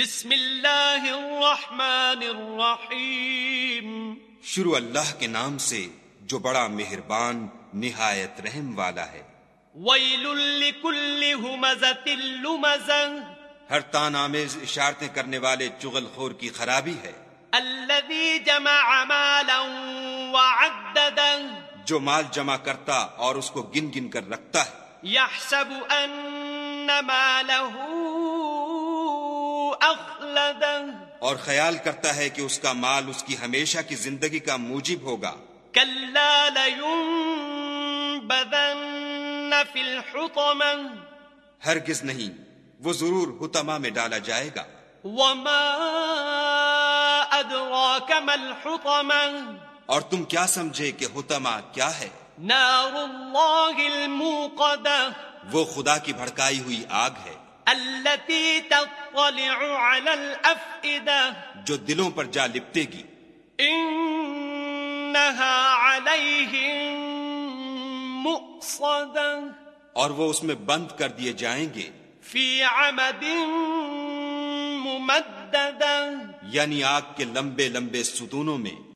بسم اللہ الرحمن الرحیم۔ شروع اللہ کے نام سے جو بڑا مہربان نہایت رحم والا ہے۔ ویل لکل ہمزت لمزہ ہر تان آمیز اشارتیں کرنے والے چغل خور کی خرابی ہے۔ الذي جمع مالا وعدده جو مال جمع کرتا اور اس کو گن گن کر رکھتا ہے۔ يحسب ان ماله اور خیال کرتا ہے کہ اس کا مال اس کی ہمیشہ کی زندگی کا موجب ہوگا۔ ہرگز نہیں وہ ضرور حتما میں ڈالا جائے گا۔ وما ما اور تم کیا سمجھے کہ حتما کیا ہے؟ نار الموقدة. وہ خدا کی بھڑکائی ہوئی آگ ہے۔ التي تطلع على الأفئدة. جو دلوں پر جا لپٹے گی۔ إنها عليهم مؤصدة. اور وہ اس میں بند کر دیے جائیں گے۔ في عمد ممددة. یعنی آگ کے لمبے لمبے ستونوں میں۔